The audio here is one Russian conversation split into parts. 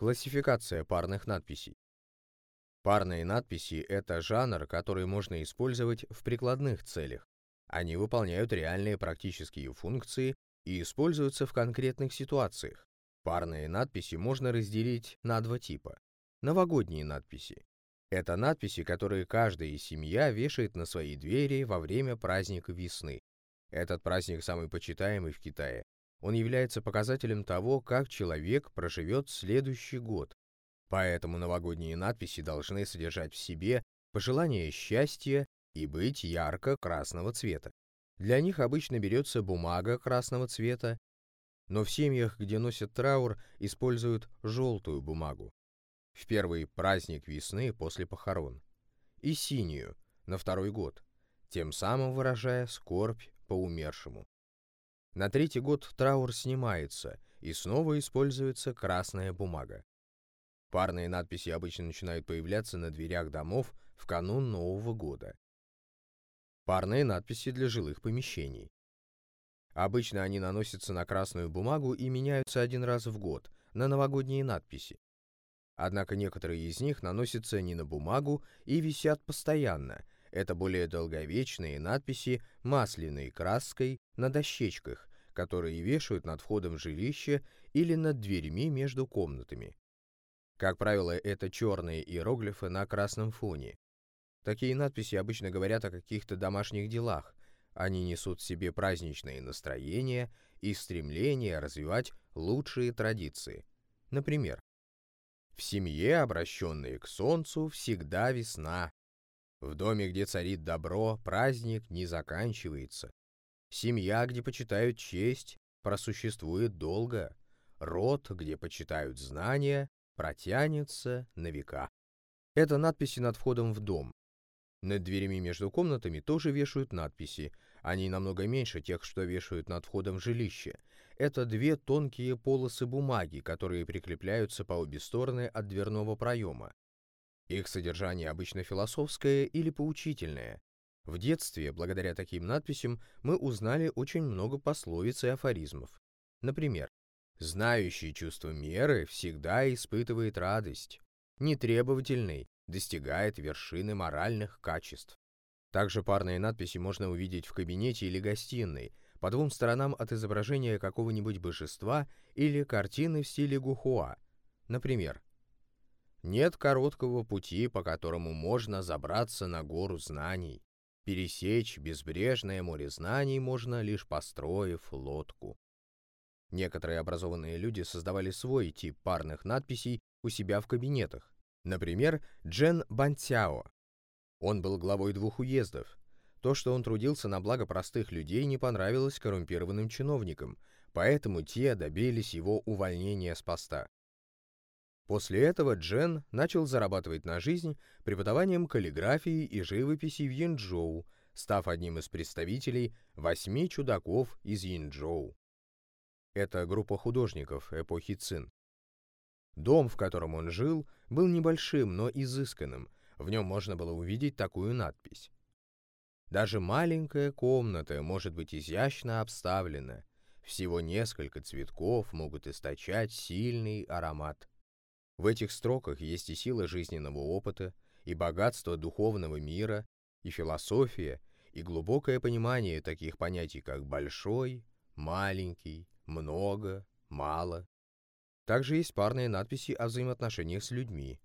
Классификация парных надписей. Парные надписи – это жанр, который можно использовать в прикладных целях. Они выполняют реальные практические функции и используются в конкретных ситуациях. Парные надписи можно разделить на два типа. Новогодние надписи. Это надписи, которые каждая семья вешает на свои двери во время праздника весны. Этот праздник самый почитаемый в Китае. Он является показателем того, как человек проживет следующий год. Поэтому новогодние надписи должны содержать в себе пожелание счастья и быть ярко-красного цвета. Для них обычно берется бумага красного цвета, но в семьях, где носят траур, используют желтую бумагу. В первый праздник весны после похорон. И синюю, на второй год, тем самым выражая скорбь по умершему. На третий год траур снимается, и снова используется красная бумага. Парные надписи обычно начинают появляться на дверях домов в канун Нового года. Парные надписи для жилых помещений. Обычно они наносятся на красную бумагу и меняются один раз в год, на новогодние надписи. Однако некоторые из них наносятся не на бумагу и висят постоянно. Это более долговечные надписи масляной краской на дощечках, которые вешают над входом в жилище или над дверьми между комнатами. Как правило, это черные иероглифы на красном фоне. Такие надписи обычно говорят о каких-то домашних делах. Они несут в себе праздничное настроение и стремление развивать лучшие традиции. Например, в семье, обращенной к солнцу, всегда весна. В доме, где царит добро, праздник не заканчивается. Семья, где почитают честь, просуществует долго. Род, где почитают знания, протянется на века. Это надписи над входом в дом. Над дверями между комнатами тоже вешают надписи. Они намного меньше тех, что вешают над входом в жилище. Это две тонкие полосы бумаги, которые прикрепляются по обе стороны от дверного проема. Их содержание обычно философское или поучительное. В детстве, благодаря таким надписям, мы узнали очень много пословиц и афоризмов. Например, Знающий чувство меры всегда испытывает радость. Нетребовательный достигает вершины моральных качеств. Также парные надписи можно увидеть в кабинете или гостиной, по двум сторонам от изображения какого-нибудь божества или картины в стиле гухуа. Например, «Нет короткого пути, по которому можно забраться на гору знаний. Пересечь безбрежное море знаний можно, лишь построив лодку». Некоторые образованные люди создавали свой тип парных надписей у себя в кабинетах. Например, Джен Бантяо. Он был главой двух уездов. То, что он трудился на благо простых людей, не понравилось коррумпированным чиновникам, поэтому те добились его увольнения с поста. После этого Джен начал зарабатывать на жизнь преподаванием каллиграфии и живописи в Янчжоу, став одним из представителей восьми чудаков из Янчжоу. Это группа художников эпохи Цин. Дом, в котором он жил, был небольшим, но изысканным. В нем можно было увидеть такую надпись. Даже маленькая комната может быть изящно обставлена. Всего несколько цветков могут источать сильный аромат. В этих строках есть и сила жизненного опыта, и богатство духовного мира, и философия, и глубокое понимание таких понятий, как большой, маленький, много, мало. Также есть парные надписи о взаимоотношениях с людьми.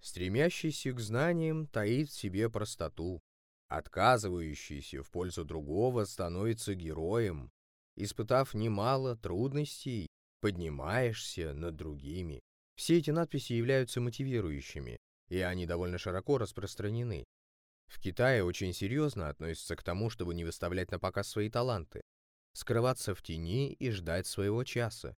Стремящийся к знаниям таит в себе простоту. Отказывающийся в пользу другого становится героем. Испытав немало трудностей, поднимаешься над другими. Все эти надписи являются мотивирующими, и они довольно широко распространены. В Китае очень серьезно относятся к тому, чтобы не выставлять на показ свои таланты скрываться в тени и ждать своего часа.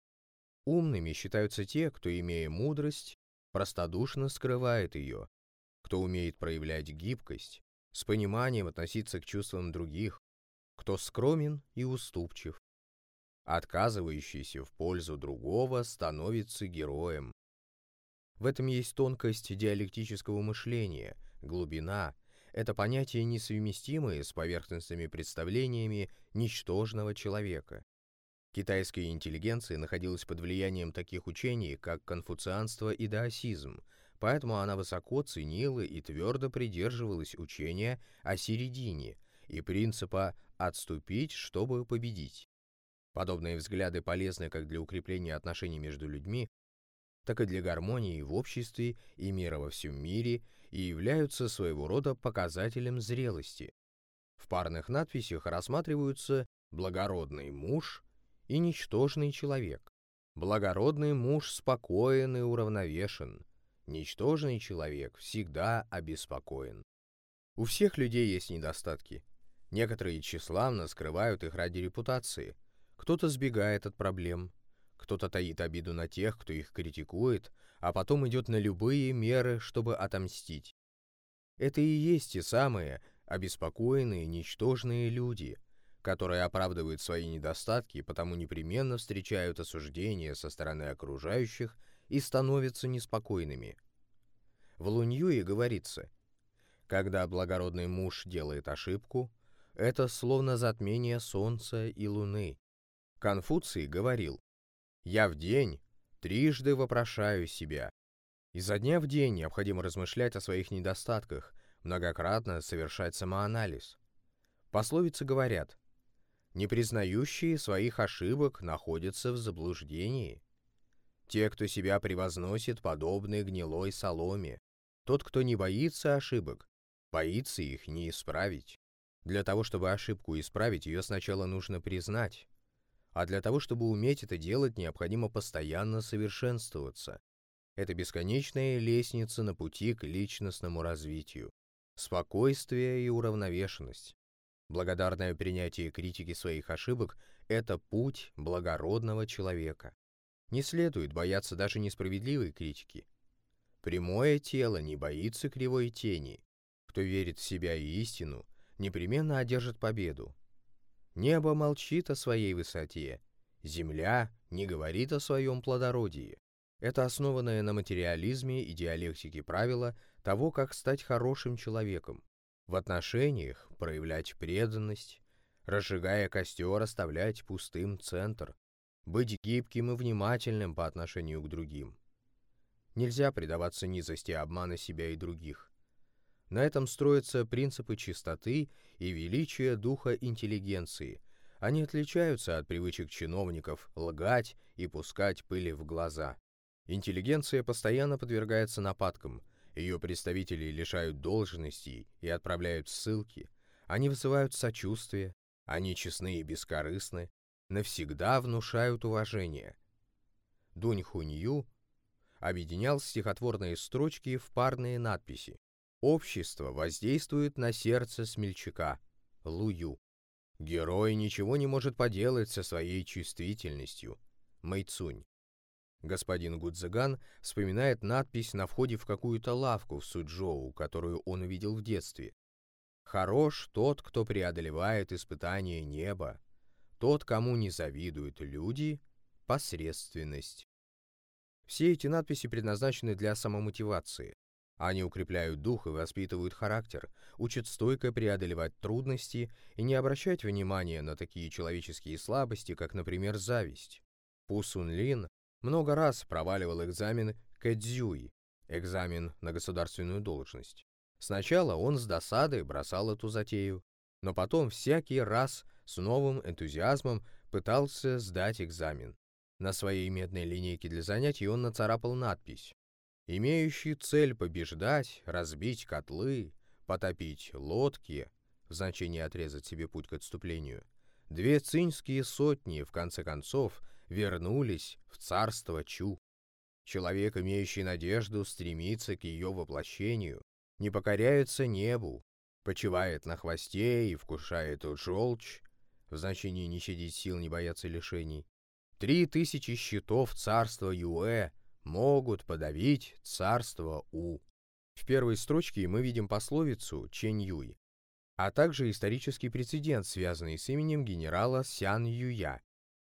Умными считаются те, кто, имея мудрость, простодушно скрывает ее, кто умеет проявлять гибкость, с пониманием относиться к чувствам других, кто скромен и уступчив. Отказывающийся в пользу другого становится героем. В этом есть тонкость диалектического мышления, глубина, это понятия, несовместимые с поверхностными представлениями ничтожного человека. Китайская интеллигенция находилась под влиянием таких учений, как конфуцианство и даосизм, поэтому она высоко ценила и твердо придерживалась учения о середине и принципа «отступить, чтобы победить». Подобные взгляды полезны как для укрепления отношений между людьми, так и для гармонии в обществе и мира во всем мире и являются своего рода показателем зрелости. В парных надписях рассматриваются благородный муж и ничтожный человек. Благородный муж спокоен и уравновешен, ничтожный человек всегда обеспокоен. У всех людей есть недостатки. Некоторые тщеславно скрывают их ради репутации. Кто-то сбегает от проблем, кто-то таит обиду на тех, кто их критикует, а потом идет на любые меры, чтобы отомстить. Это и есть те самые обеспокоенные, ничтожные люди, которые оправдывают свои недостатки, потому непременно встречают осуждение со стороны окружающих и становятся неспокойными. В Луньюе говорится, когда благородный муж делает ошибку, это словно затмение солнца и луны. Конфуций говорил, я в день трижды вопрошаю себя. Изо дня в день необходимо размышлять о своих недостатках, многократно совершать самоанализ. Пословицы говорят, не признающие своих ошибок находятся в заблуждении. Те, кто себя превозносит, подобны гнилой соломе. Тот, кто не боится ошибок, боится их не исправить. Для того, чтобы ошибку исправить, ее сначала нужно признать. А для того, чтобы уметь это делать, необходимо постоянно совершенствоваться. Это бесконечная лестница на пути к личностному развитию. Спокойствие и уравновешенность. Благодарное принятие критики своих ошибок – это путь благородного человека. Не следует бояться даже несправедливой критики. Прямое тело не боится кривой тени. Кто верит в себя и истину, непременно одержит победу. Небо молчит о своей высоте, земля не говорит о своем плодородии. Это основанное на материализме и диалектике правило того, как стать хорошим человеком. В отношениях проявлять преданность, разжигая костер, оставлять пустым центр, быть гибким и внимательным по отношению к другим. Нельзя предаваться низости обмана себя и других. На этом строятся принципы чистоты и величия духа интеллигенции. Они отличаются от привычек чиновников лгать и пускать пыли в глаза. Интеллигенция постоянно подвергается нападкам, ее представители лишают должностей и отправляют в ссылки, они вызывают сочувствие, они честны и бескорыстны, навсегда внушают уважение. Дунь Хунью объединял стихотворные строчки в парные надписи. Общество воздействует на сердце смельчака. Лую. Герой ничего не может поделать со своей чувствительностью. Мэйцунь. Господин Гудзаган вспоминает надпись на входе в какую-то лавку в Суджоу, которую он увидел в детстве. «Хорош тот, кто преодолевает испытания неба, тот, кому не завидуют люди, посредственность». Все эти надписи предназначены для самомотивации. Они укрепляют дух и воспитывают характер, учат стойко преодолевать трудности и не обращать внимания на такие человеческие слабости, как, например, зависть. Пу Сун Лин много раз проваливал экзамен Кэдзюй, экзамен на государственную должность. Сначала он с досадой бросал эту затею, но потом всякий раз с новым энтузиазмом пытался сдать экзамен. На своей медной линейке для занятий он нацарапал надпись имеющий цель побеждать, разбить котлы, потопить лодки, в значении отрезать себе путь к отступлению, две цинские сотни, в конце концов, вернулись в царство Чу. Человек, имеющий надежду, стремится к ее воплощению, не покоряется небу, почивает на хвосте и вкушает желчь, в значении не щадить сил, не бояться лишений. Три тысячи щитов царства Юэ могут подавить царство У. В первой строчке мы видим пословицу Чэнь Юй, а также исторический прецедент, связанный с именем генерала Сян Юя.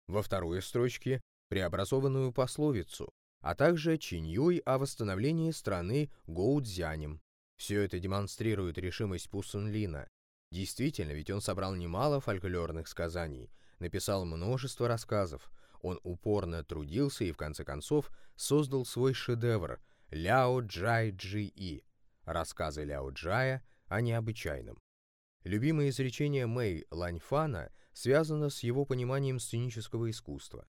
Во второй строчке преобразованную пословицу, а также Чинь Юй о восстановлении страны Гоудзянем. Все это демонстрирует решимость Пусун Лина. Действительно, ведь он собрал немало фольклорных сказаний, написал множество рассказов. Он упорно трудился и в конце концов создал свой шедевр «Ляо Джай Джи И» — рассказы Ляо Джая о необычайном. Любимое изречение Мэй Ланьфана связано с его пониманием сценического искусства.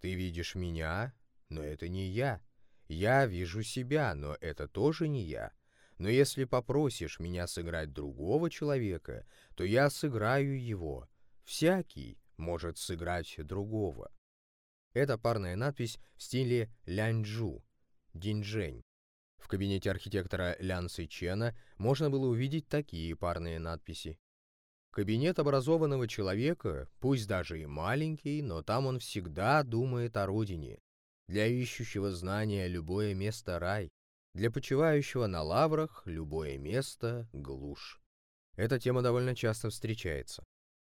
«Ты видишь меня, но это не я. Я вижу себя, но это тоже не я. Но если попросишь меня сыграть другого человека, то я сыграю его. Всякий может сыграть другого». Это парная надпись в стиле ляньчжу, диньчжэнь. В кабинете архитектора Лян Чена можно было увидеть такие парные надписи. Кабинет образованного человека, пусть даже и маленький, но там он всегда думает о родине. Для ищущего знания любое место — рай, для почивающего на лаврах любое место — глушь. Эта тема довольно часто встречается.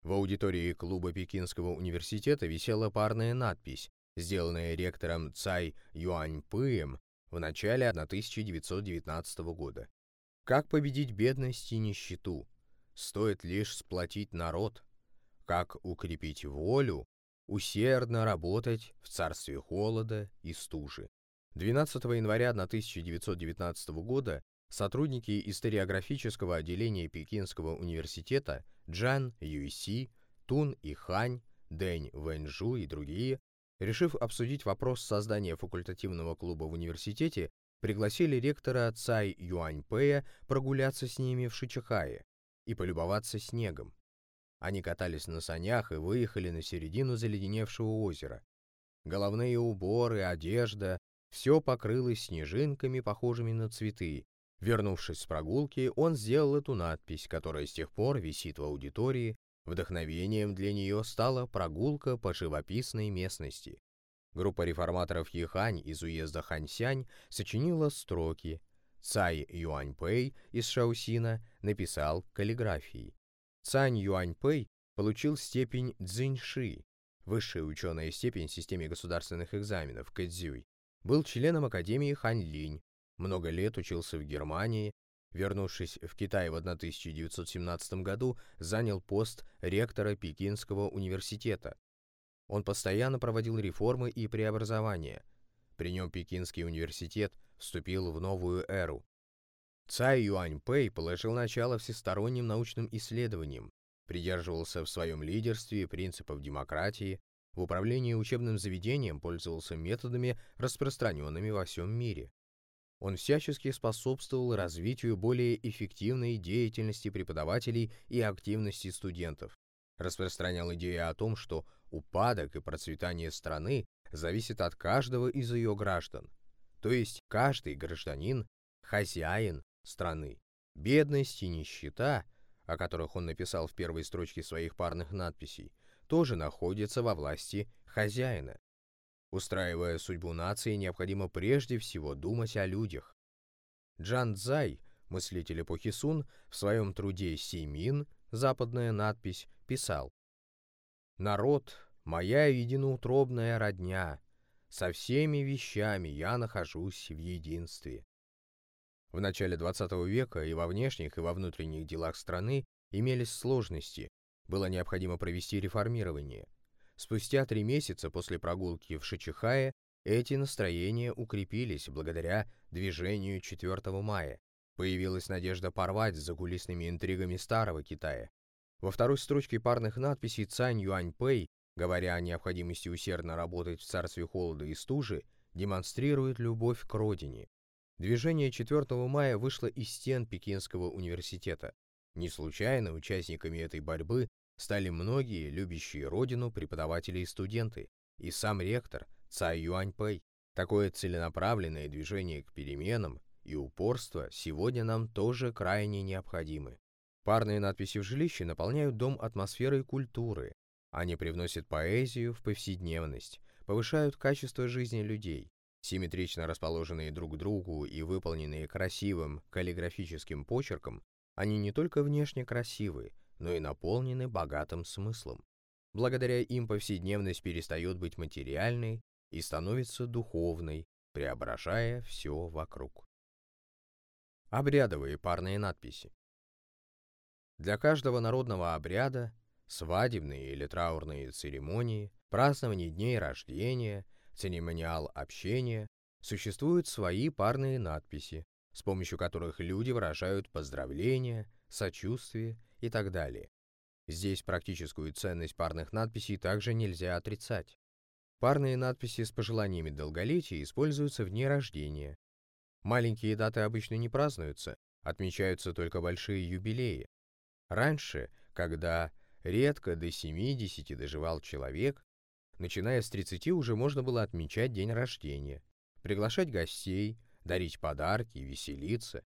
В аудитории клуба Пекинского университета висела парная надпись, сделанная ректором Цай Юаньпыем в начале 1919 года. «Как победить бедность и нищету? стоит лишь сплотить народ, как укрепить волю, усердно работать в царстве холода и стужи. 12 января 1919 года сотрудники историографического отделения Пекинского университета Джан Юйси, Тун и Хань, Дэнь Вэньжу и другие, решив обсудить вопрос создания факультативного клуба в университете, пригласили ректора Цай Юаньпэя прогуляться с ними в Шичихае, и полюбоваться снегом. Они катались на санях и выехали на середину заледеневшего озера. Головные уборы, одежда — все покрылось снежинками, похожими на цветы. Вернувшись с прогулки, он сделал эту надпись, которая с тех пор висит в аудитории. Вдохновением для нее стала прогулка по живописной местности. Группа реформаторов Ехань из уезда Ханьсянь сочинила строки, Цай Юаньпэй из Шаосина написал каллиграфией. Цань Юаньпэй получил степень Цзиньши, высшая ученая степень в системе государственных экзаменов, Кэцзюй. Был членом Академии Ханьлинь, много лет учился в Германии, вернувшись в Китай в 1917 году, занял пост ректора Пекинского университета. Он постоянно проводил реформы и преобразования. При нем Пекинский университет вступил в новую эру. Цай Юаньпэй положил начало всесторонним научным исследованиям, придерживался в своем лидерстве принципов демократии, в управлении учебным заведением пользовался методами, распространенными во всем мире. Он всячески способствовал развитию более эффективной деятельности преподавателей и активности студентов, распространял идею о том, что упадок и процветание страны зависит от каждого из ее граждан, то есть каждый гражданин – хозяин страны. Бедность и нищета, о которых он написал в первой строчке своих парных надписей, тоже находятся во власти хозяина. Устраивая судьбу нации, необходимо прежде всего думать о людях. Джан Цзай, мыслитель эпохи Сун, в своем труде «Симин» западная надпись, писал «Народ – моя единоутробная родня, со всеми вещами я нахожусь в единстве. В начале 20 века и во внешних, и во внутренних делах страны имелись сложности, было необходимо провести реформирование. Спустя три месяца после прогулки в Шичихае эти настроения укрепились благодаря движению 4 мая. Появилась надежда порвать с закулисными интригами старого Китая. Во второй строчке парных надписей Цань Юаньпэй говоря о необходимости усердно работать в царстве холода и стужи, демонстрирует любовь к родине. Движение 4 мая вышло из стен Пекинского университета. Не случайно участниками этой борьбы стали многие любящие родину преподаватели и студенты, и сам ректор Цай Юаньпэй. Такое целенаправленное движение к переменам и упорство сегодня нам тоже крайне необходимы. Парные надписи в жилище наполняют дом атмосферой культуры, они привносят поэзию в повседневность, повышают качество жизни людей. Симметрично расположенные друг к другу и выполненные красивым каллиграфическим почерком, они не только внешне красивы, но и наполнены богатым смыслом. Благодаря им повседневность перестает быть материальной и становится духовной, преображая все вокруг. Обрядовые парные надписи. Для каждого народного обряда свадебные или траурные церемонии, празднование дней рождения, церемониал общения, существуют свои парные надписи, с помощью которых люди выражают поздравления, сочувствие и так далее. Здесь практическую ценность парных надписей также нельзя отрицать. Парные надписи с пожеланиями долголетия используются в дни рождения. Маленькие даты обычно не празднуются, отмечаются только большие юбилеи. Раньше, когда редко до 70 доживал человек, начиная с 30 уже можно было отмечать день рождения, приглашать гостей, дарить подарки, веселиться.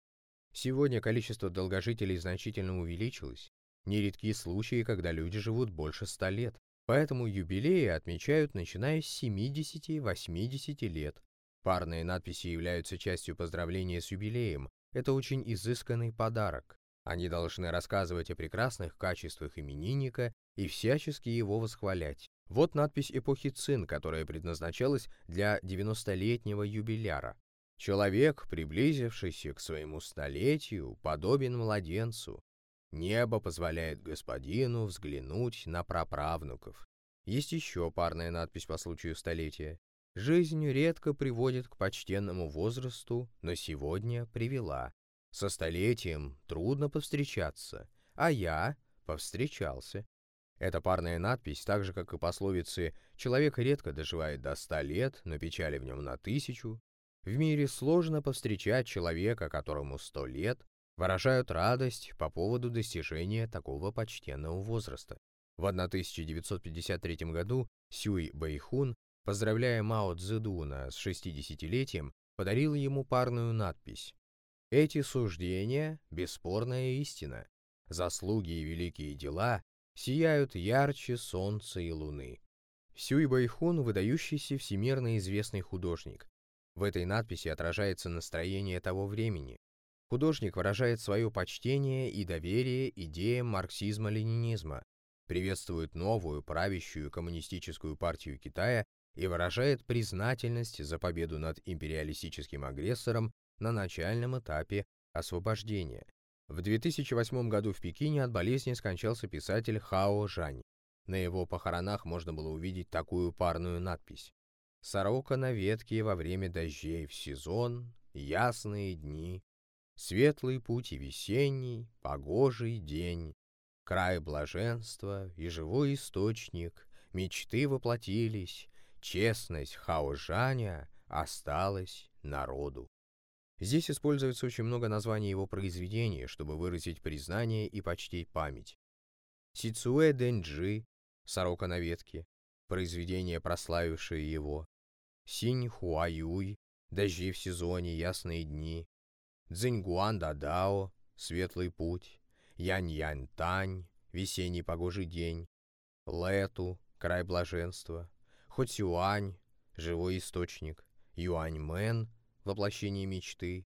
Сегодня количество долгожителей значительно увеличилось. Нередки случаи, когда люди живут больше 100 лет. Поэтому юбилеи отмечают начиная с 70-80 лет. Парные надписи являются частью поздравления с юбилеем. Это очень изысканный подарок. Они должны рассказывать о прекрасных качествах именинника и всячески его восхвалять. Вот надпись эпохи Цин, которая предназначалась для 90-летнего юбиляра. Человек, приблизившийся к своему столетию, подобен младенцу. Небо позволяет господину взглянуть на праправнуков. Есть еще парная надпись по случаю столетия. Жизнь редко приводит к почтенному возрасту, но сегодня привела. Со столетием трудно повстречаться, а я повстречался. Эта парная надпись, так же как и пословицы «человек редко доживает до ста лет, но печали в нем на тысячу», в мире сложно повстречать человека, которому сто лет, выражают радость по поводу достижения такого почтенного возраста. В 1953 году Сюй Бэйхун, поздравляя Мао Цзэдуна с 60-летием, подарил ему парную надпись «Эти суждения – бесспорная истина. Заслуги и великие дела сияют ярче солнца и луны». Сюй Бэйхун – выдающийся всемирно известный художник. В этой надписи отражается настроение того времени, Художник выражает свое почтение и доверие идеям марксизма-ленинизма, приветствует новую правящую коммунистическую партию Китая и выражает признательность за победу над империалистическим агрессором на начальном этапе освобождения. В 2008 году в Пекине от болезни скончался писатель Хао Жань. На его похоронах можно было увидеть такую парную надпись. «Сорока на ветке во время дождей в сезон, ясные дни, Светлый путь и весенний, погожий день, Край блаженства и живой источник, Мечты воплотились, честность хаожаня Осталась народу. Здесь используется очень много названий его произведений, чтобы выразить признание и почтить память. Сицуэ Дэнджи, «Сорока на ветке», произведение, прославившее его. Синь Хуаюй, «Дожди в сезоне, ясные дни», Цзиньгуан Дадао, Светлый путь, Янь-Янь Тань, Весенний погожий день, Лету, Край блаженства, Хоцюань, Живой источник, Юань-Мэн, Воплощение мечты,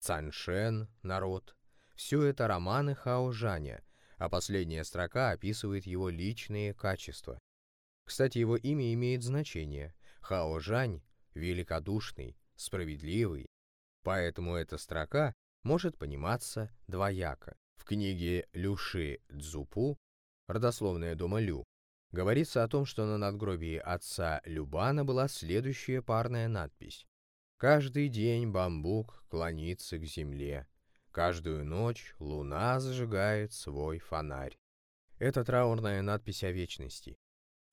Цаншен, Народ. Все это романы Хао Жаня, а последняя строка описывает его личные качества. Кстати, его имя имеет значение. Хао Жань – великодушный, справедливый, Поэтому эта строка может пониматься двояко. В книге Люши Цзупу «Родословная дома Лю» говорится о том, что на надгробии отца Любана была следующая парная надпись. «Каждый день бамбук клонится к земле, каждую ночь луна зажигает свой фонарь». Это траурная надпись о вечности.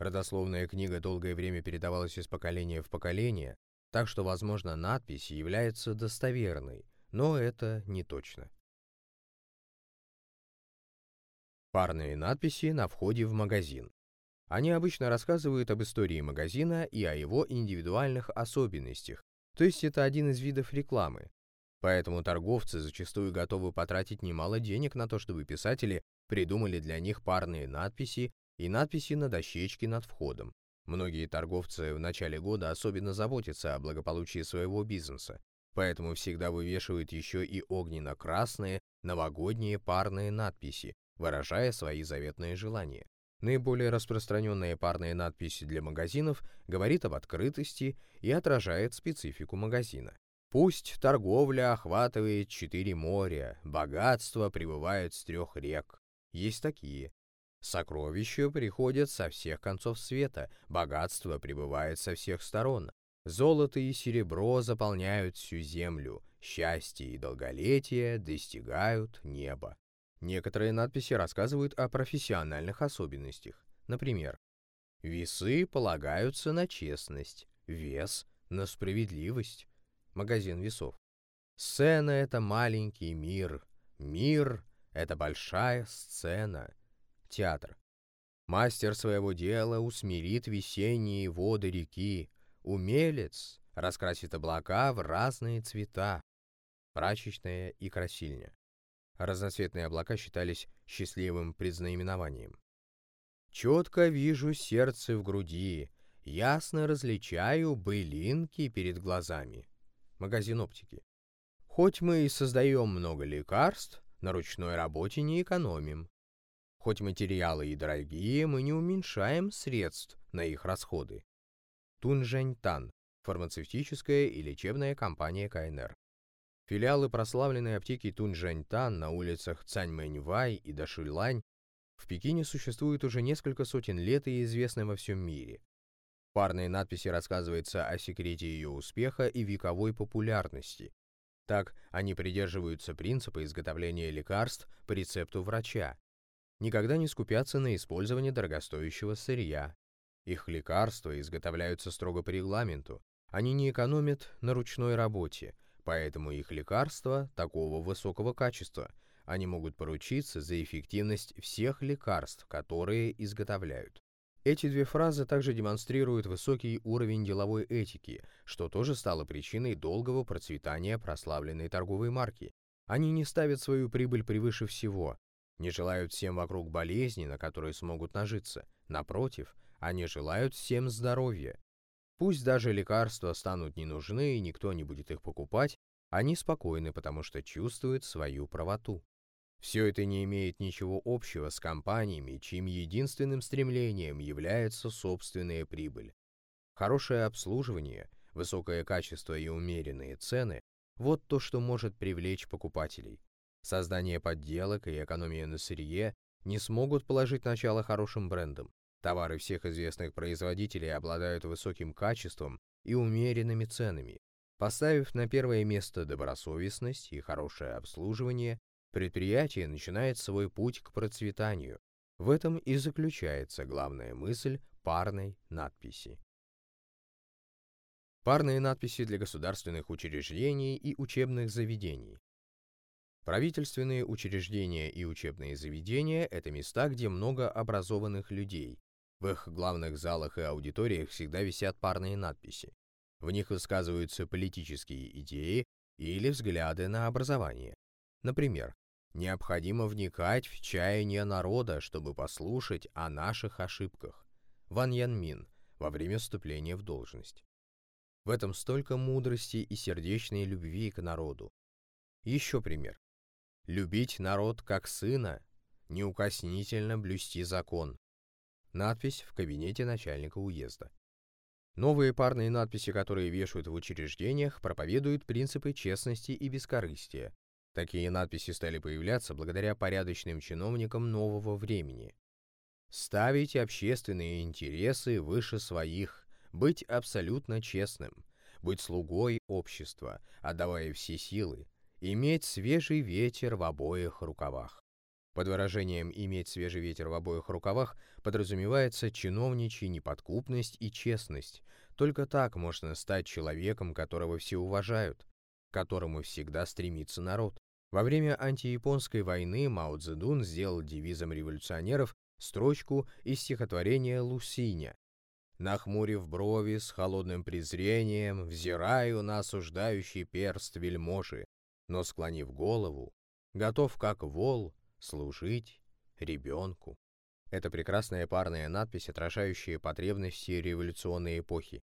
Родословная книга долгое время передавалась из поколения в поколение, так что, возможно, надпись является достоверной, но это не точно. Парные надписи на входе в магазин. Они обычно рассказывают об истории магазина и о его индивидуальных особенностях, то есть это один из видов рекламы. Поэтому торговцы зачастую готовы потратить немало денег на то, чтобы писатели придумали для них парные надписи и надписи на дощечке над входом. Многие торговцы в начале года особенно заботятся о благополучии своего бизнеса, поэтому всегда вывешивают еще и огненно-красные новогодние парные надписи, выражая свои заветные желания. Наиболее распространенная парная надпись для магазинов говорит об открытости и отражает специфику магазина. Пусть торговля охватывает четыре моря, богатство прибывает с трех рек. Есть такие. Сокровища приходят со всех концов света, богатство прибывает со всех сторон. Золото и серебро заполняют всю землю, счастье и долголетие достигают неба. Некоторые надписи рассказывают о профессиональных особенностях. Например, «Весы полагаются на честность, вес – на справедливость». Магазин весов. «Сцена – это маленький мир, мир – это большая сцена». Театр. Мастер своего дела усмирит весенние воды реки, умелец раскрасит облака в разные цвета. Прачечная и красильня. Разноцветные облака считались счастливым предзнаменованием. Четко вижу сердце в груди, ясно различаю былинки перед глазами. Магазин оптики. Хоть мы и создаем много лекарств, на ручной работе не экономим. Хоть материалы и дорогие, мы не уменьшаем средств на их расходы. Тунжэньтан – фармацевтическая и лечебная компания КНР. Филиалы прославленной аптеки Тунжэньтан на улицах Цаньмэньвай и Дашилань в Пекине существуют уже несколько сотен лет и известны во всем мире. В парной надписи рассказывается о секрете ее успеха и вековой популярности. Так, они придерживаются принципа изготовления лекарств по рецепту врача, никогда не скупятся на использование дорогостоящего сырья. Их лекарства изготовляются строго по регламенту, они не экономят на ручной работе, поэтому их лекарства такого высокого качества, они могут поручиться за эффективность всех лекарств, которые изготовляют. Эти две фразы также демонстрируют высокий уровень деловой этики, что тоже стало причиной долгого процветания прославленной торговой марки. Они не ставят свою прибыль превыше всего, не желают всем вокруг болезни, на которые смогут нажиться. Напротив, они желают всем здоровья. Пусть даже лекарства станут не нужны и никто не будет их покупать, они спокойны, потому что чувствуют свою правоту. Все это не имеет ничего общего с компаниями, чьим единственным стремлением является собственная прибыль. Хорошее обслуживание, высокое качество и умеренные цены – вот то, что может привлечь покупателей. Создание подделок и экономия на сырье не смогут положить начало хорошим брендам. Товары всех известных производителей обладают высоким качеством и умеренными ценами. Поставив на первое место добросовестность и хорошее обслуживание, предприятие начинает свой путь к процветанию. В этом и заключается главная мысль парной надписи. Парные надписи для государственных учреждений и учебных заведений. Правительственные учреждения и учебные заведения – это места, где много образованных людей. В их главных залах и аудиториях всегда висят парные надписи. В них высказываются политические идеи или взгляды на образование. Например, необходимо вникать в чаяние народа, чтобы послушать о наших ошибках. Ван Ян Мин во время вступления в должность. В этом столько мудрости и сердечной любви к народу. Еще пример любить народ как сына, неукоснительно блюсти закон. Надпись в кабинете начальника уезда. Новые парные надписи, которые вешают в учреждениях, проповедуют принципы честности и бескорыстия. Такие надписи стали появляться благодаря порядочным чиновникам нового времени. Ставить общественные интересы выше своих, быть абсолютно честным, быть слугой общества, отдавая все силы, Иметь свежий ветер в обоих рукавах. Под выражением «иметь свежий ветер в обоих рукавах» подразумевается чиновничья неподкупность и честность. Только так можно стать человеком, которого все уважают, к которому всегда стремится народ. Во время антияпонской войны Мао Цзэдун сделал девизом революционеров строчку из стихотворения Лусиня. Нахмурив брови с холодным презрением, взираю на осуждающий перст вельможи, но, склонив голову, готов как вол служить ребенку. Это прекрасная парная надпись, отражающая потребности революционной эпохи.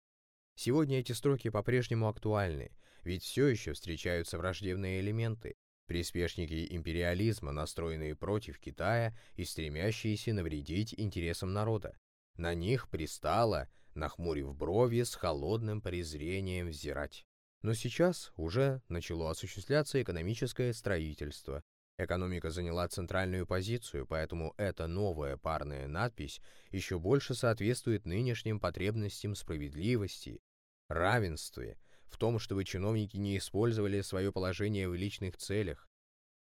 Сегодня эти строки по-прежнему актуальны, ведь все еще встречаются враждебные элементы, приспешники империализма, настроенные против Китая и стремящиеся навредить интересам народа. На них пристало, нахмурив брови, с холодным презрением взирать. Но сейчас уже начало осуществляться экономическое строительство. Экономика заняла центральную позицию, поэтому эта новая парная надпись еще больше соответствует нынешним потребностям справедливости, равенстве, в том, чтобы чиновники не использовали свое положение в личных целях,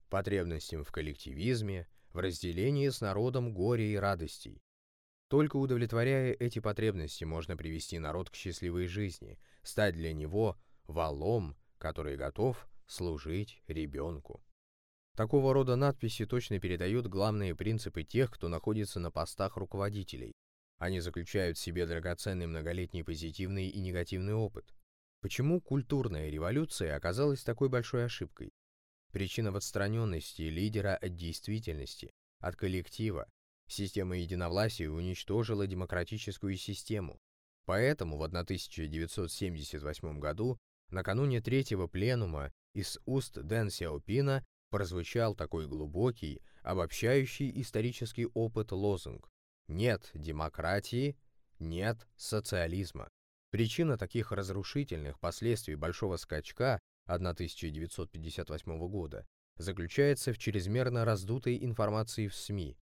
потребностям в коллективизме, в разделении с народом горя и радостей. Только удовлетворяя эти потребности, можно привести народ к счастливой жизни, стать для него валом, который готов служить ребенку. Такого рода надписи точно передают главные принципы тех, кто находится на постах руководителей. Они заключают в себе драгоценный многолетний позитивный и негативный опыт. Почему культурная революция оказалась такой большой ошибкой? Причина в отстраненности лидера от действительности, от коллектива. Система единовласия уничтожила демократическую систему. Поэтому в 1978 году, накануне третьего пленума, из уст Дэн Сяопина прозвучал такой глубокий, обобщающий исторический опыт лозунг «Нет демократии, нет социализма». Причина таких разрушительных последствий большого скачка 1958 года заключается в чрезмерно раздутой информации в СМИ.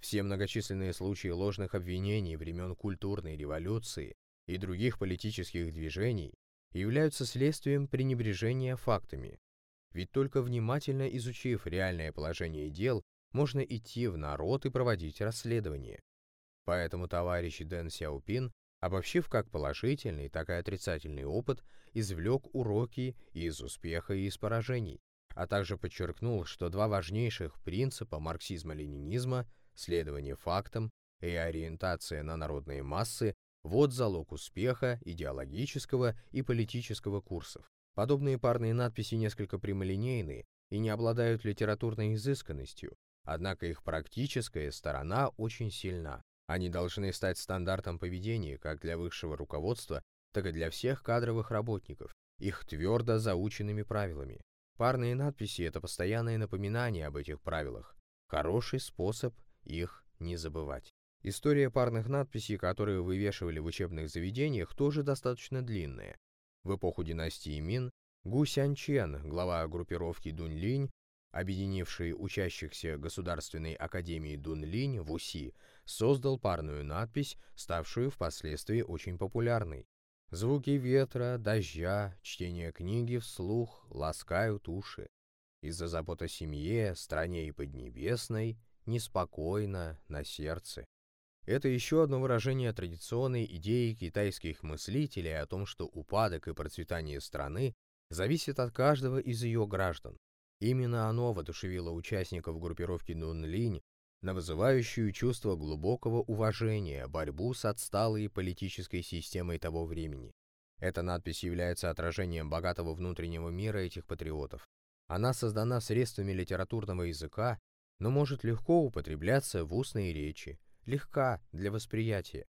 Все многочисленные случаи ложных обвинений времен культурной революции и других политических движений являются следствием пренебрежения фактами, ведь только внимательно изучив реальное положение дел, можно идти в народ и проводить расследование. Поэтому товарищ Дэн Сяопин, обобщив как положительный, так и отрицательный опыт, извлек уроки из успеха и из поражений, а также подчеркнул, что два важнейших принципа марксизма-ленинизма – следование фактам и ориентация на народные массы – вот залог успеха идеологического и политического курсов. Подобные парные надписи несколько прямолинейны и не обладают литературной изысканностью, однако их практическая сторона очень сильна. Они должны стать стандартом поведения как для высшего руководства, так и для всех кадровых работников, их твердо заученными правилами. Парные надписи – это постоянное напоминание об этих правилах, хороший способ их не забывать. История парных надписей, которые вывешивали в учебных заведениях, тоже достаточно длинная. В эпоху династии Мин Гу Сянчен, глава группировки Дунлинь, объединивший учащихся Государственной академии Дунлинь в УСИ, создал парную надпись, ставшую впоследствии очень популярной. Звуки ветра, дождя, чтение книги вслух ласкают уши. Из-за забот о семье, стране и поднебесной, неспокойно на сердце. Это еще одно выражение традиционной идеи китайских мыслителей о том, что упадок и процветание страны зависит от каждого из ее граждан. Именно оно воодушевило участников группировки Нунлинь на вызывающую чувство глубокого уважения борьбу с отсталой политической системой того времени. Эта надпись является отражением богатого внутреннего мира этих патриотов. Она создана средствами литературного языка, но может легко употребляться в устной речи, легка для восприятия.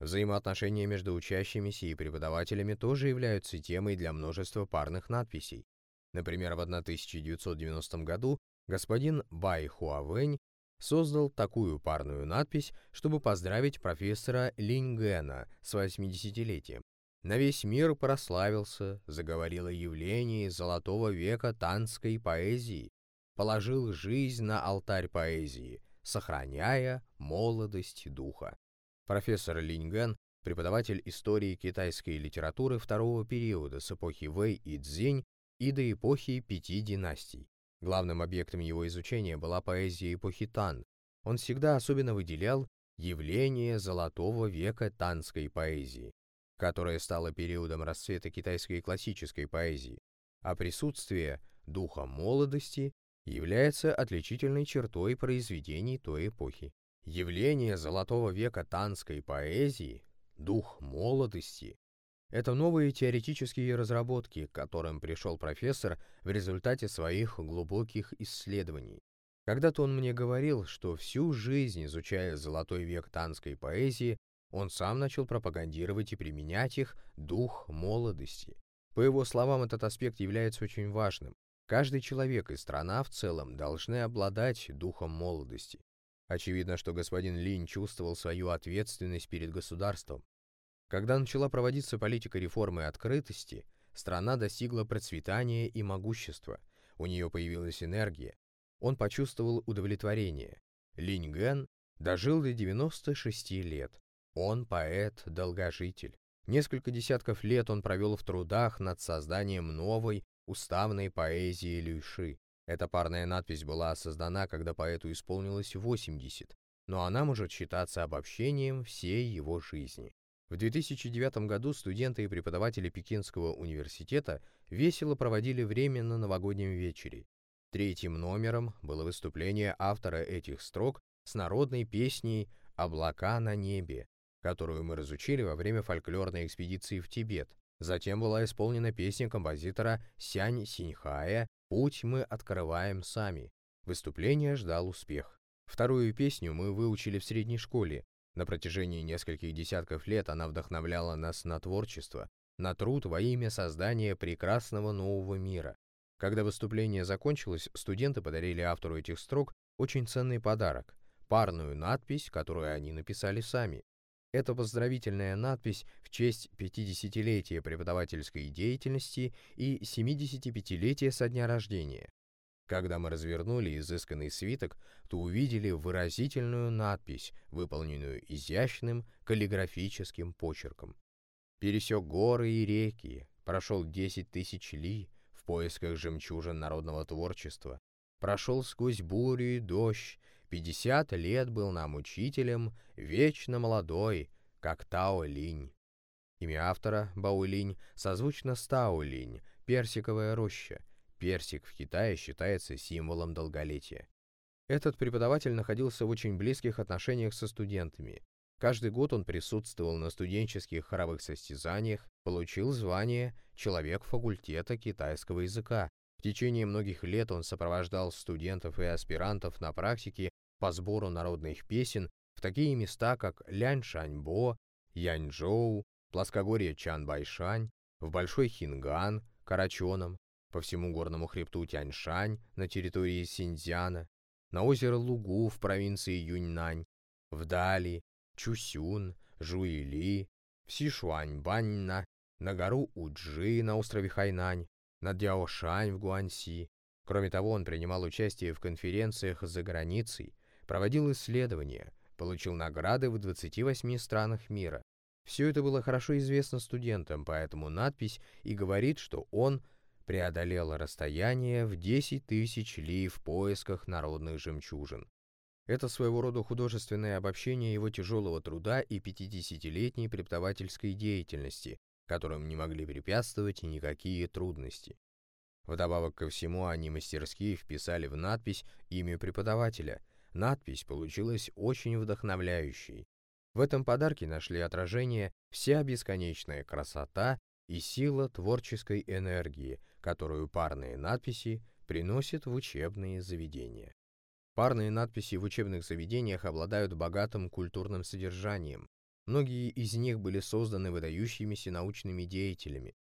Взаимоотношения между учащимися и преподавателями тоже являются темой для множества парных надписей. Например, в 1990 году господин Бай Хуавэнь создал такую парную надпись, чтобы поздравить профессора Лингэна с 80-летием. На весь мир прославился, заговорило явление золотого века танской поэзии, положил жизнь на алтарь поэзии, сохраняя молодость духа. Профессор Линьгэн, преподаватель истории китайской литературы второго периода с эпохи Вэй и Цзинь и до эпохи пяти династий. Главным объектом его изучения была поэзия эпохи Тан. Он всегда особенно выделял явление золотого века танской поэзии, которое стало периодом расцвета китайской классической поэзии, а присутствие духа молодости является отличительной чертой произведений той эпохи. Явление золотого века танской поэзии, дух молодости, это новые теоретические разработки, к которым пришел профессор в результате своих глубоких исследований. Когда-то он мне говорил, что всю жизнь, изучая золотой век танской поэзии, он сам начал пропагандировать и применять их дух молодости. По его словам, этот аспект является очень важным. Каждый человек и страна в целом должны обладать духом молодости. Очевидно, что господин Линь чувствовал свою ответственность перед государством. Когда начала проводиться политика реформы открытости, страна достигла процветания и могущества, у нее появилась энергия. он почувствовал удовлетворение. Линь Ген дожил до 96 лет. Он поэт-долгожитель. Несколько десятков лет он провел в трудах над созданием новой уставной поэзии Люйши. Эта парная надпись была создана, когда поэту исполнилось 80, но она может считаться обобщением всей его жизни. В 2009 году студенты и преподаватели Пекинского университета весело проводили время на новогоднем вечере. Третьим номером было выступление автора этих строк с народной песней «Облака на небе», которую мы разучили во время фольклорной экспедиции в Тибет. Затем была исполнена песня композитора Сянь Синьхая «Путь мы открываем сами». Выступление ждал успех. Вторую песню мы выучили в средней школе. На протяжении нескольких десятков лет она вдохновляла нас на творчество, на труд во имя создания прекрасного нового мира. Когда выступление закончилось, студенты подарили автору этих строк очень ценный подарок – парную надпись, которую они написали сами. Это поздравительная надпись в честь 50-летия преподавательской деятельности и 75-летия со дня рождения. Когда мы развернули изысканный свиток, то увидели выразительную надпись, выполненную изящным каллиграфическим почерком. Пересек горы и реки, прошел 10 тысяч ли в поисках жемчужин народного творчества, прошел сквозь бурю и дождь, 50 лет был нам учителем, вечно молодой, как Тао Линь. Имя автора Бао Линь созвучно с Тао Линь, персиковая роща. Персик в Китае считается символом долголетия. Этот преподаватель находился в очень близких отношениях со студентами. Каждый год он присутствовал на студенческих хоровых состязаниях, получил звание «Человек факультета китайского языка». В течение многих лет он сопровождал студентов и аспирантов на практике по сбору народных песен в такие места, как Ляньшаньбо, Яньчжоу, плоскогорье Чанбайшань, в Большой Хинган, Карачоном, по всему горному хребту Тяньшань на территории Синьцзяна, на озеро Лугу в провинции Юньнань, в Дали, Чусюн, Жуили, в Сишуаньбаньна, на гору Уджи на острове Хайнань, на Дяошань в Гуанси. Кроме того, он принимал участие в конференциях за границей, проводил исследования, получил награды в 28 странах мира. Все это было хорошо известно студентам, поэтому надпись и говорит, что он преодолел расстояние в 10 тысяч ли в поисках народных жемчужин. Это своего рода художественное обобщение его тяжелого труда и 50-летней преподавательской деятельности, которым не могли препятствовать никакие трудности. Вдобавок ко всему, они мастерски вписали в надпись имя преподавателя, Надпись получилась очень вдохновляющей. В этом подарке нашли отражение вся бесконечная красота и сила творческой энергии, которую парные надписи приносят в учебные заведения. Парные надписи в учебных заведениях обладают богатым культурным содержанием. Многие из них были созданы выдающимися научными деятелями.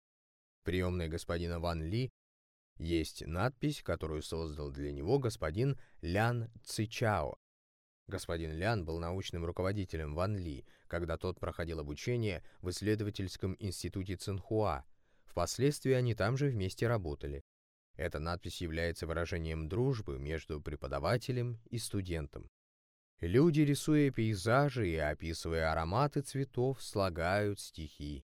Приемная господина Ван Ли есть надпись, которую создал для него господин Лян Цичао. Господин Лян был научным руководителем Ван Ли, когда тот проходил обучение в исследовательском институте Цинхуа. Впоследствии они там же вместе работали. Эта надпись является выражением дружбы между преподавателем и студентом. Люди, рисуя пейзажи и описывая ароматы цветов, слагают стихи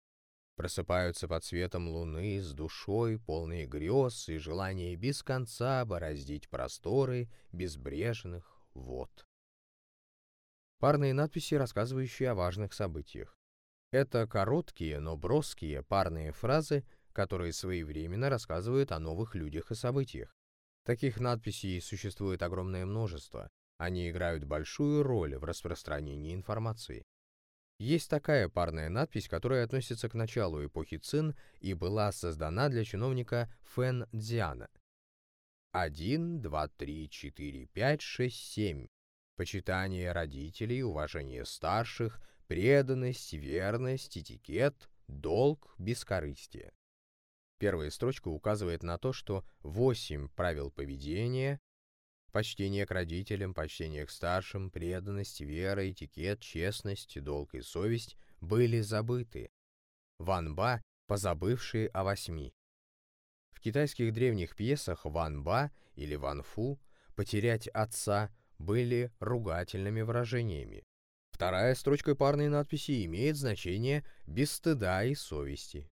просыпаются под светом луны с душой, полной грез и желания без конца бороздить просторы безбрежных вод. Парные надписи, рассказывающие о важных событиях. Это короткие, но броские парные фразы, которые своевременно рассказывают о новых людях и событиях. Таких надписей существует огромное множество. Они играют большую роль в распространении информации. Есть такая парная надпись, которая относится к началу эпохи Цин и была создана для чиновника Фэн Цзяна. 1, 2, 3, 4, 5, 6, 7. Почитание родителей, уважение старших, преданность, верность, этикет, долг, бескорыстие. Первая строчка указывает на то, что восемь правил поведения, Почтение к родителям, почтение к старшим, преданность, вера, этикет, честность, долг и совесть были забыты. Ванба, позабывшие о восьми. В китайских древних пьесах Ванба или Ванфу «потерять отца» были ругательными выражениями. Вторая строчка парной надписи имеет значение «без стыда и совести».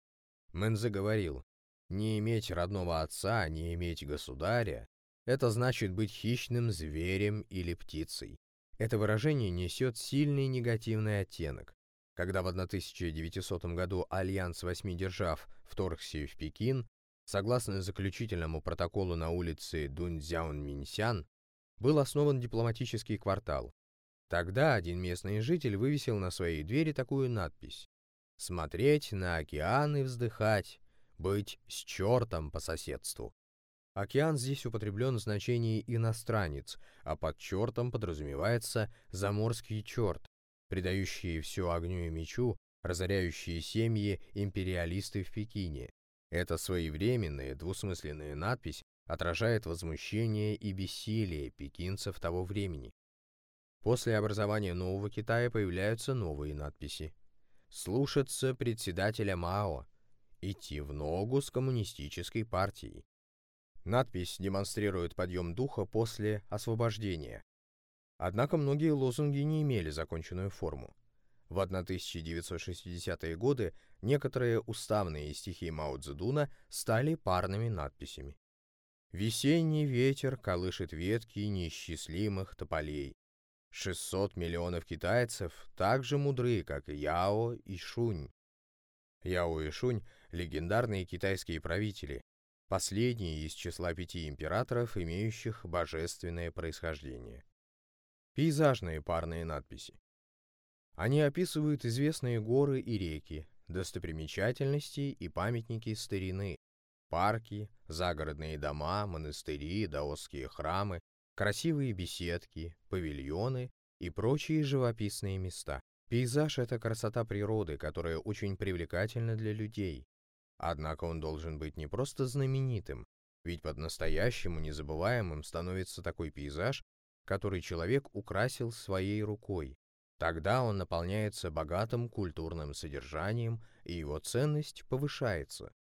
Мэн-цзы говорил, «Не иметь родного отца, не иметь государя – это значит быть хищным зверем или птицей». Это выражение несет сильный негативный оттенок. Когда в 1900 году Альянс восьми держав вторгся в Пекин, согласно заключительному протоколу на улице Дунцзяун-Минсян, был основан дипломатический квартал. Тогда один местный житель вывесил на своей двери такую надпись «Смотреть на океан и вздыхать, быть с чертом по соседству». Океан здесь употреблен в значении «иностранец», а под чертом подразумевается «заморский черт», предающие все огню и мечу, разоряющие семьи империалисты в Пекине. Эта своевременная двусмысленная надпись отражает возмущение и бессилие пекинцев того времени. После образования Нового Китая появляются новые надписи. «Слушаться председателя Мао», «Идти в ногу с коммунистической партией». Надпись демонстрирует подъем духа после освобождения. Однако многие лозунги не имели законченную форму. В 1960-е годы некоторые уставные стихи Мао Цзэдуна стали парными надписями. Весенний ветер колышет ветки неисчислимых тополей. 600 миллионов китайцев так же мудры, как Яо и Шунь. Яо и Шунь – легендарные китайские правители, последние из числа пяти императоров, имеющих божественное происхождение. Пейзажные парные надписи. Они описывают известные горы и реки, достопримечательности и памятники старины, парки, загородные дома, монастыри, даосские храмы, красивые беседки, павильоны и прочие живописные места. Пейзаж — это красота природы, которая очень привлекательна для людей. Однако он должен быть не просто знаменитым, ведь по-настоящему незабываемым становится такой пейзаж, который человек украсил своей рукой. Тогда он наполняется богатым культурным содержанием, и его ценность повышается.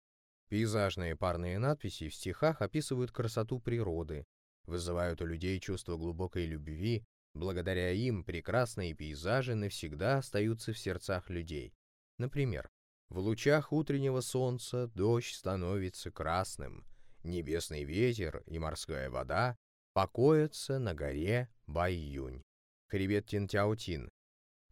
Пейзажные парные надписи в стихах описывают красоту природы, вызывают у людей чувство глубокой любви, благодаря им прекрасные пейзажи навсегда остаются в сердцах людей. Например, в лучах утреннего солнца дождь становится красным, небесный ветер и морская вода покоятся на горе Байюнь. Хребет Тинтяотин,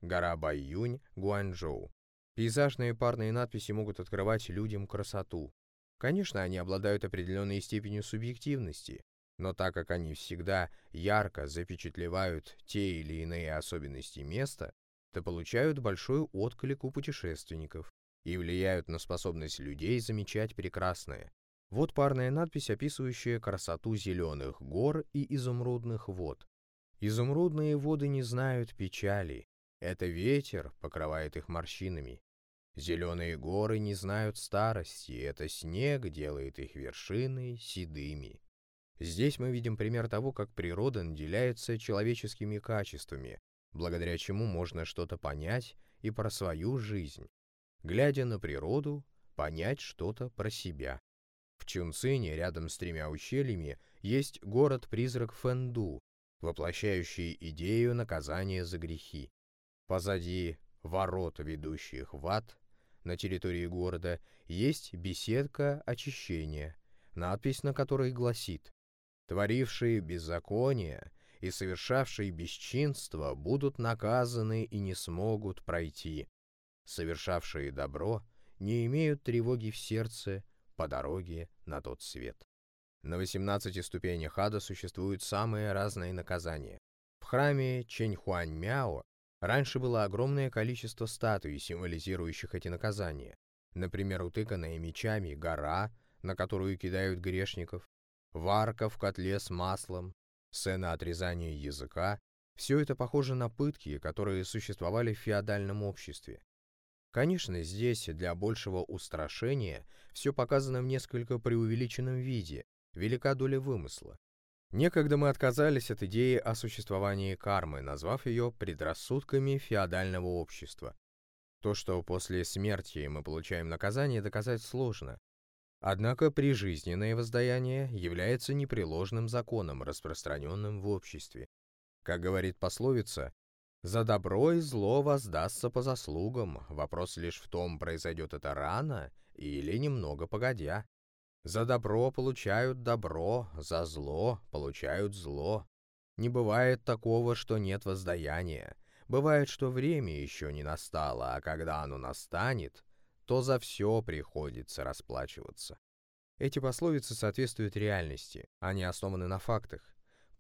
гора Байюнь, Гуанчжоу. Пейзажные парные надписи могут открывать людям красоту, Конечно, они обладают определенной степенью субъективности, но так как они всегда ярко запечатлевают те или иные особенности места, то получают большой отклик у путешественников и влияют на способность людей замечать прекрасное. Вот парная надпись, описывающая красоту зеленых гор и изумрудных вод. Изумрудные воды не знают печали. Это ветер покрывает их морщинами. Зеленые горы не знают старости, это снег делает их вершины седыми. Здесь мы видим пример того, как природа наделяется человеческими качествами, благодаря чему можно что-то понять и про свою жизнь. Глядя на природу, понять что-то про себя. В Чунцине, рядом с тремя ущельями, есть город-призрак Фэнду, воплощающий идею наказания за грехи. Позади ворот, ведущих в ад, на территории города, есть беседка очищения, надпись на которой гласит «Творившие беззаконие и совершавшие бесчинство будут наказаны и не смогут пройти. Совершавшие добро не имеют тревоги в сердце по дороге на тот свет». На 18 ступенях ада существуют самые разные наказания. В храме Чэньхуаньмяо Раньше было огромное количество статуй, символизирующих эти наказания. Например, утыканная мечами гора, на которую кидают грешников, варка в котле с маслом, сцена отрезания языка. Все это похоже на пытки, которые существовали в феодальном обществе. Конечно, здесь для большего устрашения все показано в несколько преувеличенном виде, велика доля вымысла. Некогда мы отказались от идеи о существовании кармы, назвав ее предрассудками феодального общества. То, что после смерти мы получаем наказание, доказать сложно. Однако прижизненное воздаяние является непреложным законом, распространенным в обществе. Как говорит пословица, «За добро и зло воздастся по заслугам, вопрос лишь в том, произойдет это рано или немного погодя. За добро получают добро, за зло получают зло. Не бывает такого, что нет воздаяния. Бывает, что время еще не настало, а когда оно настанет, то за все приходится расплачиваться. Эти пословицы соответствуют реальности, они основаны на фактах.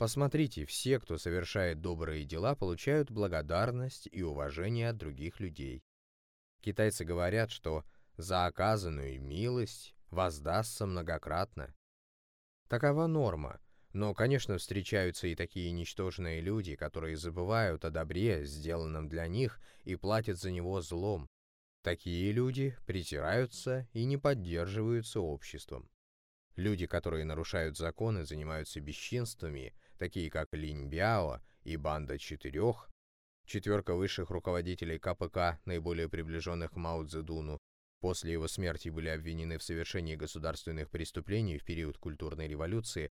Посмотрите, все, кто совершает добрые дела, получают благодарность и уважение от других людей. Китайцы говорят, что за оказанную милость воздастся многократно. Такова норма, но, конечно, встречаются и такие ничтожные люди, которые забывают о добре, сделанном для них, и платят за него злом. Такие люди притираются и не поддерживаются обществом. Люди, которые нарушают законы, занимаются бесчинствами, такие как Линь Бяо и банда четырех, четверка высших руководителей КПК, наиболее приближенных к Мао Цзэдуну, после его смерти были обвинены в совершении государственных преступлений в период культурной революции,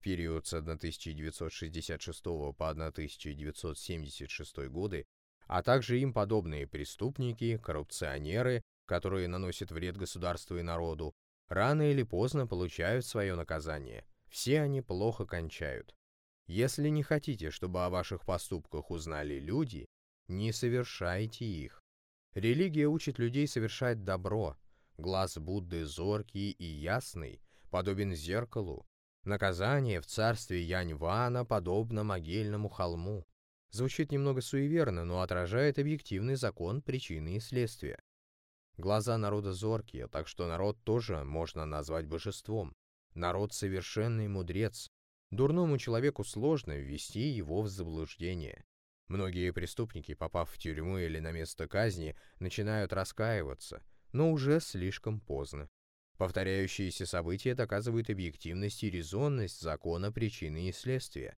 период с 1966 по 1976 годы, а также им подобные преступники, коррупционеры, которые наносят вред государству и народу, рано или поздно получают свое наказание. Все они плохо кончают. Если не хотите, чтобы о ваших поступках узнали люди, не совершайте их. Религия учит людей совершать добро. Глаз Будды зоркий и ясный, подобен зеркалу. Наказание в царстве Яньвана подобно могильному холму. Звучит немного суеверно, но отражает объективный закон причины и следствия. Глаза народа зоркие, так что народ тоже можно назвать божеством. Народ — совершенный мудрец. Дурному человеку сложно ввести его в заблуждение. Многие преступники, попав в тюрьму или на место казни, начинают раскаиваться, но уже слишком поздно. Повторяющиеся события доказывают объективность и резонность закона причины и следствия.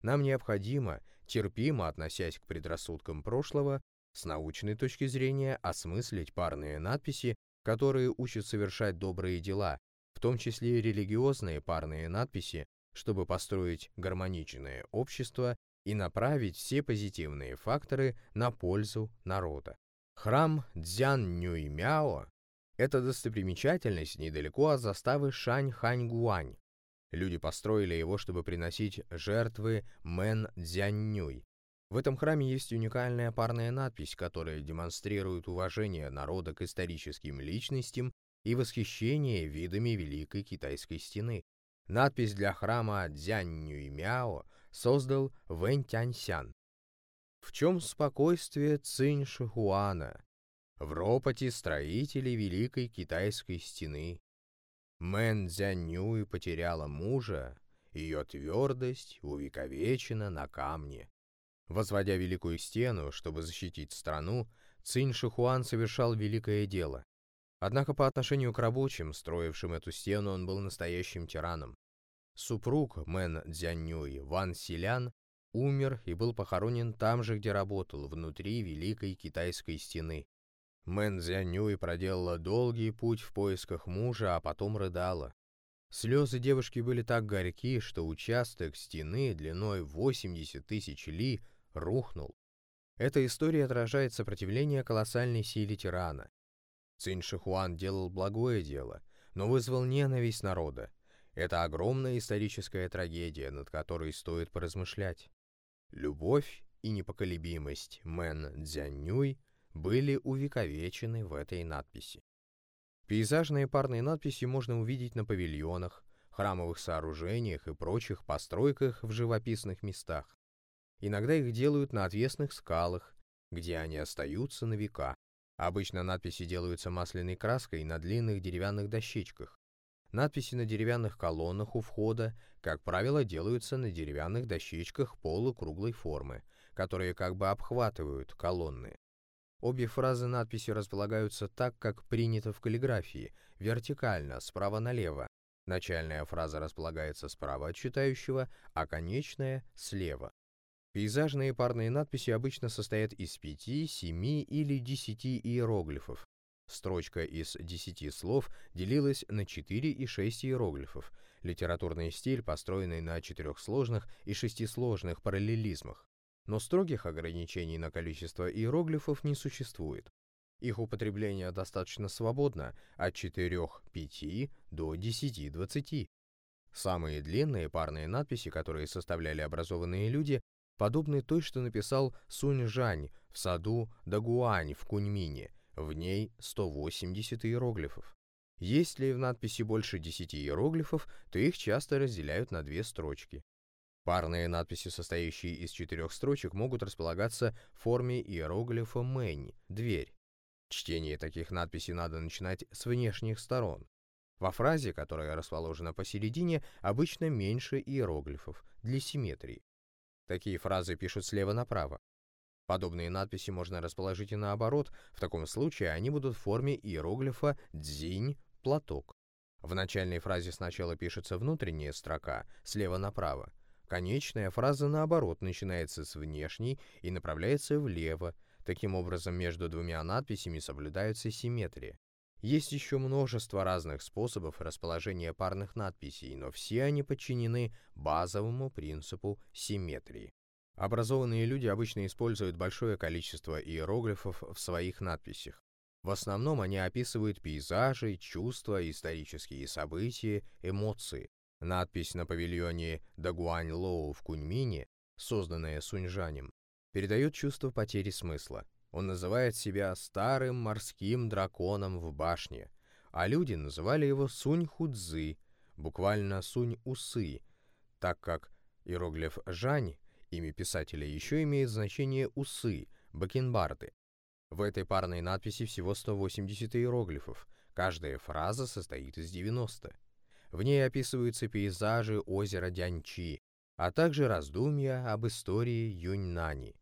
Нам необходимо терпимо относясь к предрассудкам прошлого, с научной точки зрения осмыслить парные надписи, которые учат совершать добрые дела, в том числе и религиозные парные надписи, чтобы построить гармоничное общество и направить все позитивные факторы на пользу народа. Храм Дзян-Нюй-Мяо – это достопримечательность недалеко от заставы Шань-Хань-Гуань, Люди построили его, чтобы приносить жертвы Мэн Дзяннюй. В этом храме есть уникальная парная надпись, которая демонстрирует уважение народа к историческим личностям и восхищение видами Великой Китайской стены. Надпись для храма Дзяннюй Мяо создал Вэнь Тяньсян. В чем спокойствие Цинь Шихуана? В ропоте строителей Великой Китайской стены. Мэн Цзяннюй потеряла мужа, ее твердость увековечена на камне. Возводя Великую Стену, чтобы защитить страну, Цинь Шихуан совершал великое дело. Однако по отношению к рабочим, строившим эту стену, он был настоящим тираном. Супруг Мэн Цзяннюй, Ван Силян, умер и был похоронен там же, где работал, внутри Великой Китайской Стены. Мэн Зянюй проделала долгий путь в поисках мужа, а потом рыдала. Слезы девушки были так горьки, что участок стены длиной 80 тысяч ли рухнул. Эта история отражает сопротивление колоссальной силе тирана. Цинь Шихуан делал благое дело, но вызвал ненависть народа. Это огромная историческая трагедия, над которой стоит поразмышлять. Любовь и непоколебимость Мэн Цзяньюй были увековечены в этой надписи. Пейзажные парные надписи можно увидеть на павильонах, храмовых сооружениях и прочих постройках в живописных местах. Иногда их делают на отвесных скалах, где они остаются на века. Обычно надписи делаются масляной краской на длинных деревянных дощечках. Надписи на деревянных колоннах у входа, как правило, делаются на деревянных дощечках полукруглой формы, которые как бы обхватывают колонны. Обе фразы надписи располагаются так, как принято в каллиграфии, вертикально, справа налево. Начальная фраза располагается справа от читающего, а конечная — слева. Пейзажные парные надписи обычно состоят из пяти, семи или десяти иероглифов. Строчка из 10 слов делилась на 4 и 6 иероглифов, литературный стиль, построенный на четырехсложных и шестисложных параллелизмах. Но строгих ограничений на количество иероглифов не существует. Их употребление достаточно свободно, от 4-5 до 10-20. Самые длинные парные надписи, которые составляли образованные люди, подобны той, что написал Сунь Жань в саду Дагуань в Куньмине, в ней 180 иероглифов. Если в надписи больше 10 иероглифов, то их часто разделяют на две строчки. Парные надписи, состоящие из четырех строчек, могут располагаться в форме иероглифа «мэнь» — «дверь». Чтение таких надписей надо начинать с внешних сторон. Во фразе, которая расположена посередине, обычно меньше иероглифов для симметрии. Такие фразы пишут слева направо. Подобные надписи можно расположить и наоборот, в таком случае они будут в форме иероглифа «дзинь» — «платок». В начальной фразе сначала пишется внутренняя строка, слева направо. Конечная фраза, наоборот, начинается с внешней и направляется влево. Таким образом, между двумя надписями соблюдается симметрия. Есть еще множество разных способов расположения парных надписей, но все они подчинены базовому принципу симметрии. Образованные люди обычно используют большое количество иероглифов в своих надписях. В основном они описывают пейзажи, чувства, исторические события, эмоции. Надпись на павильоне Дагуань Лоу в Куньмине, созданная Суньжанем, передает чувство потери смысла. Он называет себя старым морским драконом в башне, а люди называли его Сунь Худзы, буквально Сунь Усы, так как иероглиф Жань Имя писателя еще имеет значение «усы», «бакенбарды». В этой парной надписи всего 180 иероглифов, каждая фраза состоит из 90. В ней описываются пейзажи озера Дянчи, а также раздумья об истории Юньнани.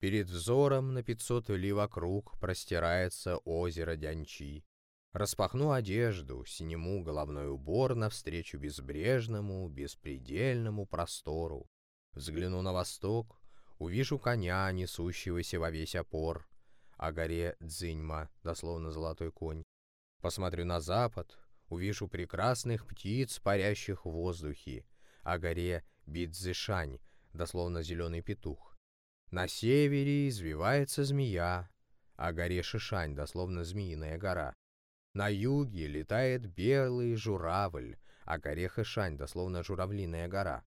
Перед взором на 500 ли вокруг простирается озеро Дянчи. Распахну одежду, сниму головной убор навстречу безбрежному, беспредельному простору. Взгляну на восток, увижу коня, несущегося во весь опор, о горе Дзиньма, дословно золотой конь. Посмотрю на запад, увижу прекрасных птиц, парящих в воздухе, о горе Бидзишань, дословно зеленый петух. На севере извивается змея, о горе Шишань, дословно змеиная гора. На юге летает белый журавль, о горе Хэшань, дословно журавлиная гора.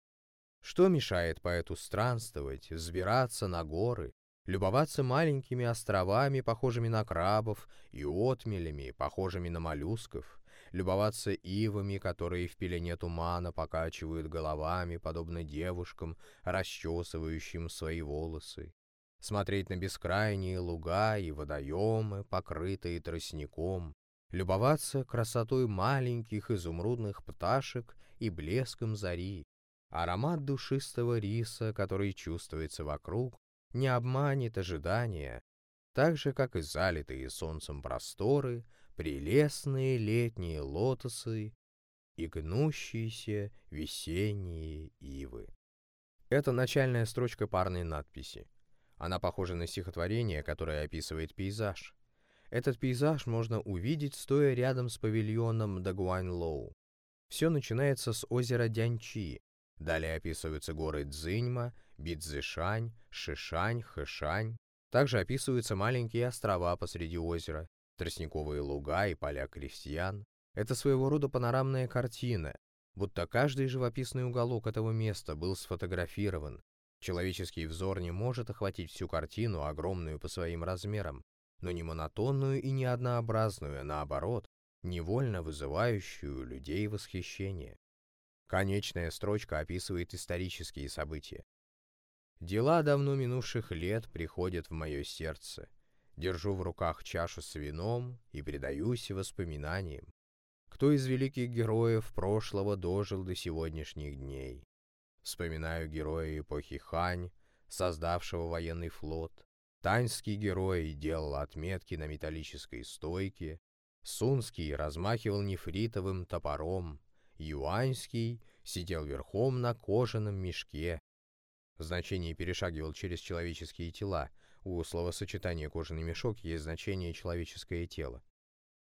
Что мешает поэту странствовать, взбираться на горы, любоваться маленькими островами, похожими на крабов, и отмелями, похожими на моллюсков, любоваться ивами, которые в пелене тумана покачивают головами, подобно девушкам, расчесывающим свои волосы, смотреть на бескрайние луга и водоемы, покрытые тростником, любоваться красотой маленьких изумрудных пташек и блеском зари, Аромат душистого риса, который чувствуется вокруг, не обманет ожидания, так же, как и залитые солнцем просторы, прелестные летние лотосы и гнущиеся весенние ивы. Это начальная строчка парной надписи. Она похожа на стихотворение, которое описывает пейзаж. Этот пейзаж можно увидеть, стоя рядом с павильоном Дагуань-Лоу. Все начинается с озера Дянчи, Далее описываются горы Цзиньма, Бидзишань, Шишань, Хэшань. Также описываются маленькие острова посреди озера, тростниковые луга и поля крестьян. Это своего рода панорамная картина, будто каждый живописный уголок этого места был сфотографирован. Человеческий взор не может охватить всю картину, огромную по своим размерам, но не монотонную и не однообразную, а наоборот, невольно вызывающую людей восхищение. Конечная строчка описывает исторические события. Дела давно минувших лет приходят в мое сердце. Держу в руках чашу с вином и предаюсь воспоминаниям. Кто из великих героев прошлого дожил до сегодняшних дней? Вспоминаю героя эпохи Хань, создавшего военный флот. Таньский герой делал отметки на металлической стойке. Сунский размахивал нефритовым топором, Юаньский сидел верхом на кожаном мешке. Значение перешагивал через человеческие тела. У словосочетания «кожаный мешок» есть значение «человеческое тело».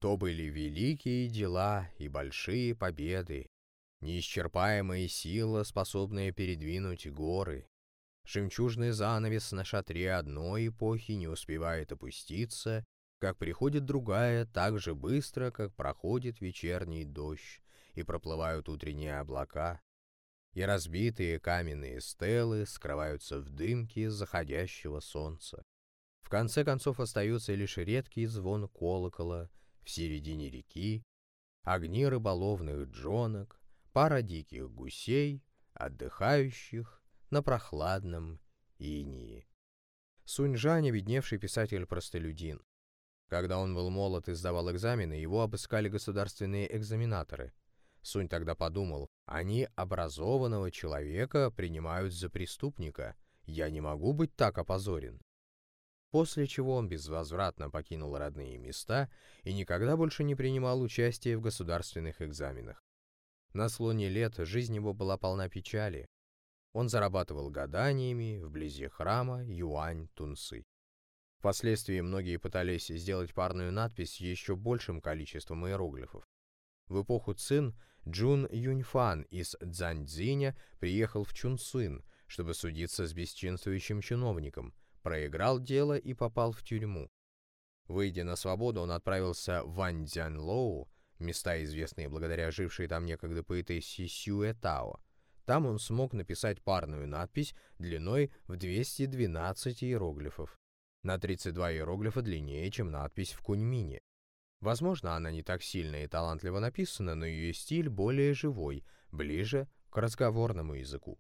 То были великие дела и большие победы, неисчерпаемая сила, способная передвинуть горы. Жемчужный занавес на шатре одной эпохи не успевает опуститься, как приходит другая так же быстро, как проходит вечерний дождь, и проплывают утренние облака, и разбитые каменные стелы скрываются в дымке заходящего солнца. В конце концов остается лишь редкий звон колокола в середине реки, огни рыболовных джонок, пара диких гусей, отдыхающих на прохладном инии. Сунь-Жань, видневший писатель-простолюдин. Когда он был молод и сдавал экзамены, его обыскали государственные экзаменаторы. Сунь тогда подумал, они образованного человека принимают за преступника, я не могу быть так опозорен. После чего он безвозвратно покинул родные места и никогда больше не принимал участия в государственных экзаменах. На слоне лет жизнь его была полна печали. Он зарабатывал гаданиями вблизи храма Юань-Тунцы. Впоследствии многие пытались сделать парную надпись еще большим количеством иероглифов. В эпоху Цин Джун Юньфан из Цзаньцзиня приехал в Чунцин, чтобы судиться с бесчинствующим чиновником, проиграл дело и попал в тюрьму. Выйдя на свободу, он отправился в Ваньцзянлоу, места, известные благодаря жившей там некогда поэтессе Сюэ Тао. Там он смог написать парную надпись длиной в 212 иероглифов. На 32 иероглифа длиннее, чем надпись в Куньмине. Возможно, она не так сильно и талантливо написана, но ее стиль более живой, ближе к разговорному языку.